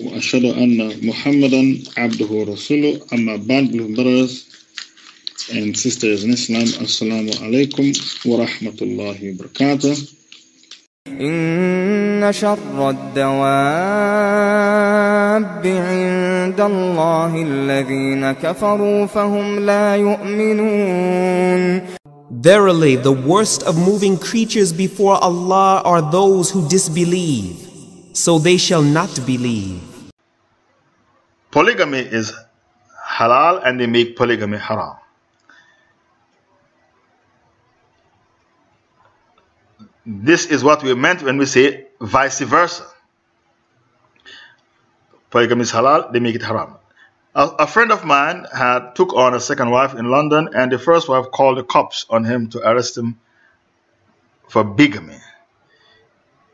وأشهد أن محمدا عبده ورسوله. أما بعد brothers and sisters in Islam السلام عليكم ورحمة الله وبركاته. إن شر الدواب عند الله الذين كفروا فهم لا يؤمنون. Verily, the worst of moving creatures before Allah are those who disbelieve. So they shall not believe. Polygamy is halal and they make polygamy haram. This is what we meant when we say vice versa. Polygamy is halal, they make it haram. A, a friend of mine had took on a second wife in London, and the first wife called the cops on him to arrest him for bigamy.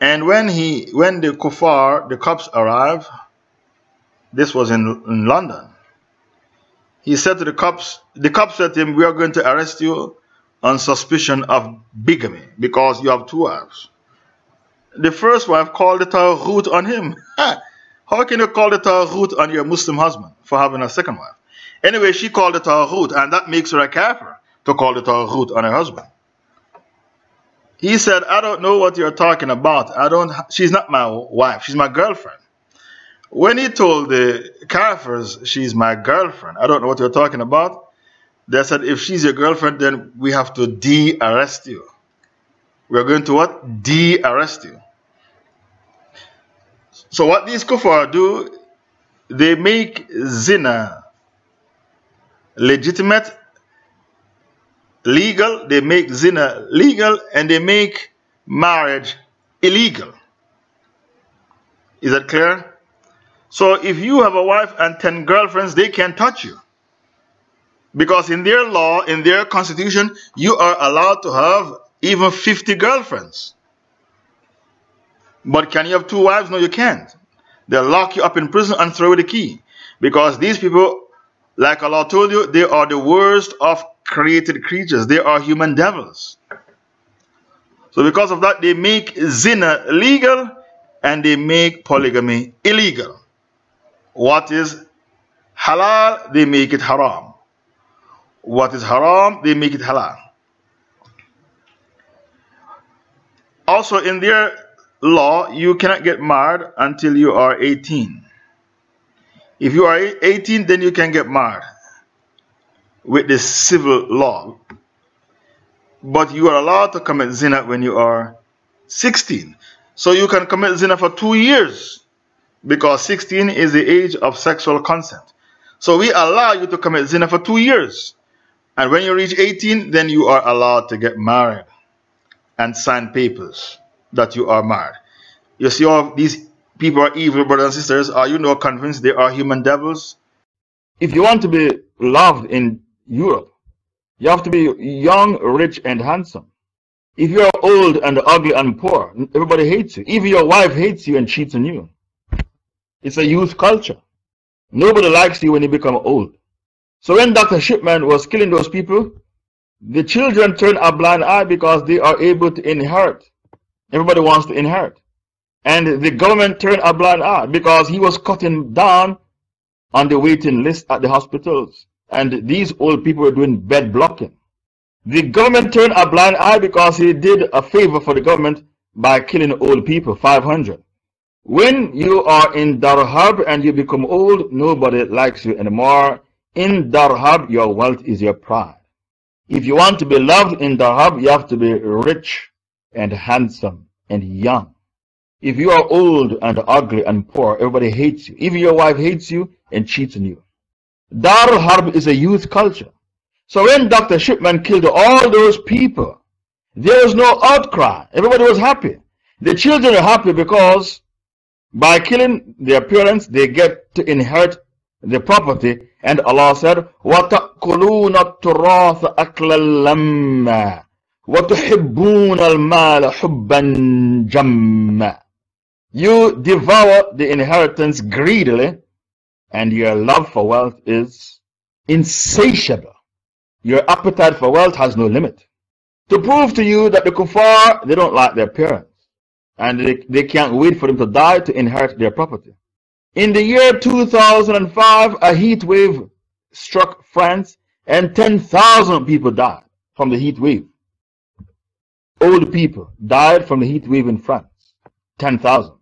And when he, when the kuffar, the cops arrived, this was in, in London. He said to the cops, the cops said to him, We are going to arrest you on suspicion of bigamy because you have two wives. The first wife called the Taghut on him. How can you call the Taghut on your Muslim husband for having a second wife? Anyway, she called the Taghut, and that makes her a kafir to call the Taghut on her husband. He said, I don't know what you're talking about. I don't, she's not my wife, she's my girlfriend. When he told the Kafirs, she's my girlfriend, I don't know what you're talking about, they said, if she's your girlfriend, then we have to de arrest you. We are going to what? De arrest you. So, what these kuffar do, they make zina legitimate, legal, they make zina legal, and they make marriage illegal. Is that clear? So if you have a wife and 10 girlfriends, they can't touch you. Because in their law, in their constitution, you are allowed to have even 50 girlfriends. But can you have two wives? No, you can't. They'll lock you up in prison and throw the key. Because these people, like Allah told you, they are the worst of created creatures. They are human devils. So because of that, they make zina legal and they make polygamy illegal. What is halal, they make it haram. What is haram, they make it halal. Also, in their law, you cannot get married until you are 18. If you are 18, then you can get married with the civil law. But you are allowed to commit zina when you are 16. So you can commit zina for two years because 16 is the age of sexual consent. So we allow you to commit zina for two years. And when you reach 18, then you are allowed to get married and sign papers that you are married. You see, all these people are evil, brothers and sisters. Are you not convinced they are human devils? If you want to be loved in Europe, you have to be young, rich, and handsome. If you are old and ugly and poor, everybody hates you. Even your wife hates you and cheats on you. It's a youth culture. Nobody likes you when you become old. So when Dr. Shipman was killing those people, the children turn a blind eye because they are able to inherit. Everybody wants to inherit. And the government turned a blind eye because he was cutting down on the waiting list at the hospitals. And these old people were doing bed blocking. The government turned a blind eye because he did a favor for the government by killing old people, 500. When you are in Dar Harb and you become old, nobody likes you anymore. In Dar Harb, your wealth is your pride. If you want to be loved in Dar Harb, you have to be rich and handsome and young. If you are old and ugly and poor, everybody hates you. Even your wife hates you and cheats on you. Dar Harb is a youth culture. So when Dr. Shipman killed all those people, there was no outcry. Everybody was happy. The children are happy because by killing their parents, they get to inherit the property. And Allah said, وَتَأْكُلُونَ التُّرَاثَ أَكْلًا لَمَّا وَتُحِبُّونَ الْمَالَ حُبًّا جَمًّا you devour the inheritance greedily, and your love for wealth is insatiable. Your appetite for wealth has no limit. To prove to you that the kuffar, they don't like their parents. And they, they can't wait for them to die to inherit their property. In the year 2005, a heat wave struck France and 10,000 people died from the heat wave. Old people died from the heat wave in France. 10,000.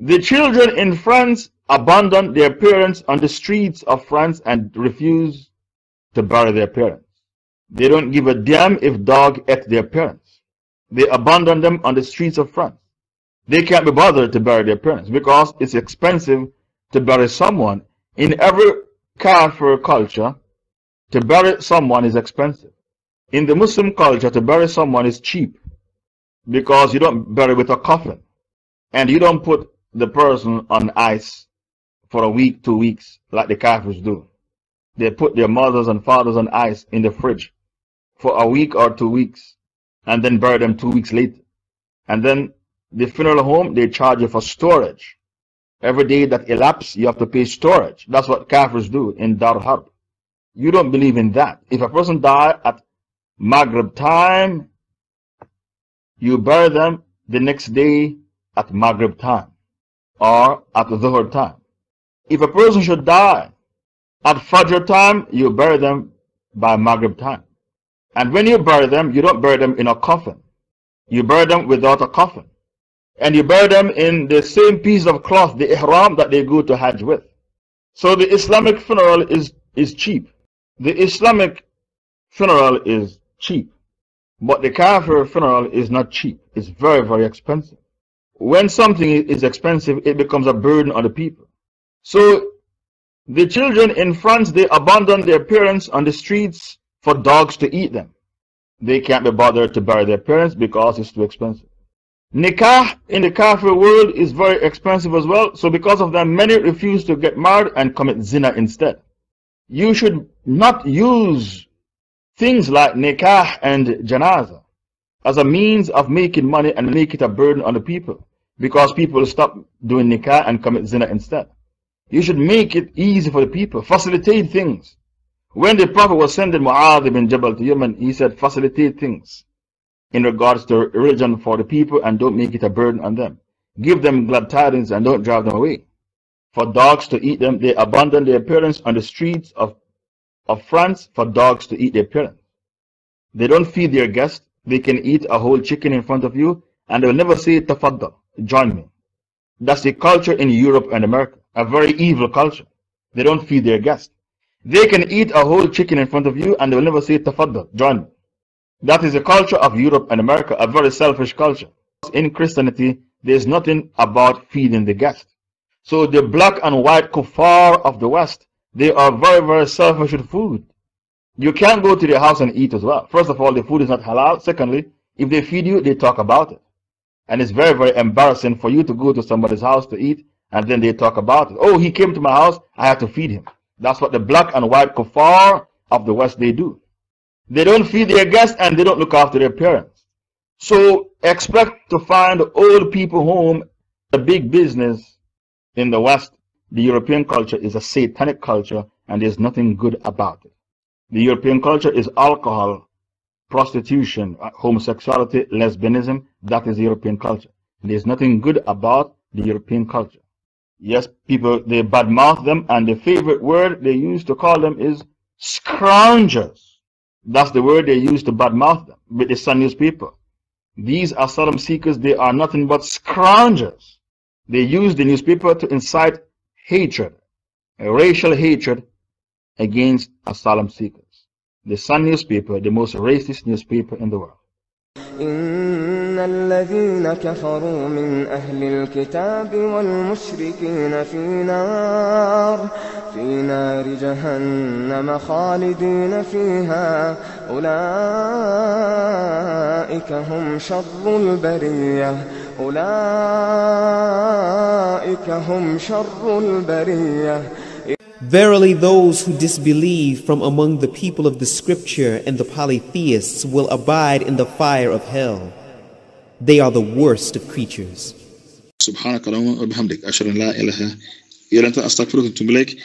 The children in France abandoned their parents on the streets of France and refused to bury their parents. They don't give a damn if dog ate their parents. They abandon them on the streets of France. They can't be bothered to bury their parents because it's expensive to bury someone. In every Kafir culture, to bury someone is expensive. In the Muslim culture, to bury someone is cheap because you don't bury with a coffin and you don't put the person on ice for a week, two weeks, like the Kafirs do. They put their mothers and fathers on ice in the fridge for a week or two weeks and then bury them two weeks later. And then the funeral home, they charge you for storage. Every day that elapses, you have to pay storage. That's what Kafirs do in Dar Harb. You don't believe in that. If a person died at Maghrib time, you bury them the next day at Maghrib time or at the Dhuhr time. If a person should die at Fajr time, you bury them by Maghrib time. And when you bury them, you don't bury them in a coffin. You bury them without a coffin. And you bury them in the same piece of cloth, the ihram that they go to Hajj with. So the Islamic funeral is, is cheap. The Islamic funeral is cheap. But the Kafir funeral is not cheap. It's very, very expensive. When something is expensive, it becomes a burden on the people. So the children in France, they abandon their parents on the streets for dogs to eat them. They can't be bothered to bury their parents because it's too expensive. Nikah in the Kafir world is very expensive as well, so because of that, many refuse to get married and commit zina instead. You should not use things like nikah and janazah as a means of making money and make it a burden on the people because people stop doing nikah and commit zina instead. You should make it easy for the people, facilitate things. When the Prophet was sending Mu'adh ibn Jabal to Yemen, he said, facilitate things in regards to religion for the people and don't make it a burden on them. Give them glad tidings and don't drive them away. For dogs to eat them, they abandon their parents on the streets of, of France for dogs to eat their parents. They don't feed their guests. They can eat a whole chicken in front of you and they will never say, Tafaddal, join me. That's the culture in Europe and America, a very evil culture. They don't feed their guests. They can eat a whole chicken in front of you and they will never say, Tafaddal, join me. That is the culture of Europe and America, a very selfish culture. In Christianity, there's nothing about feeding the guest. So the black and white kuffar of the West, they are very, very selfish with food. You can't go to their house and eat as well. First of all, the food is not halal. Secondly, if they feed you, they talk about it. And it's very, very embarrassing for you to go to somebody's house to eat and then they talk about it. Oh, he came to my house, I have to feed him. That's what the black and white kuffar of the West they do. They don't feed their guests and they don't look after their parents. So expect to find old people home a big business in the West. The European culture is a satanic culture and there's nothing good about it. The European culture is alcohol, prostitution, uh, homosexuality, lesbianism. That is European culture. There's nothing good about the European culture. Yes, people, they badmouth them and the favorite word they use to call them is scroungers. That's the word they use to badmouth them with the Sun newspaper. These asylum seekers, they are nothing but scroungers. They use the newspaper to incite hatred, racial hatred against asylum seekers. The Sun newspaper, the most racist newspaper in the world. إن الذين كفروا من أهل الكتاب والمشركين في نار في نار جهنم خالدين فيها. أولئك هم شر البرية. أولئك هم شر البرية. Verily, those who disbelieve from among the people of the scripture and the polytheists will abide in the fire of hell. They are the worst of creatures. سبحانك اللهم وبحمدك أشهد أن لا إله إلا أنت أستغفرك وأتوب إليك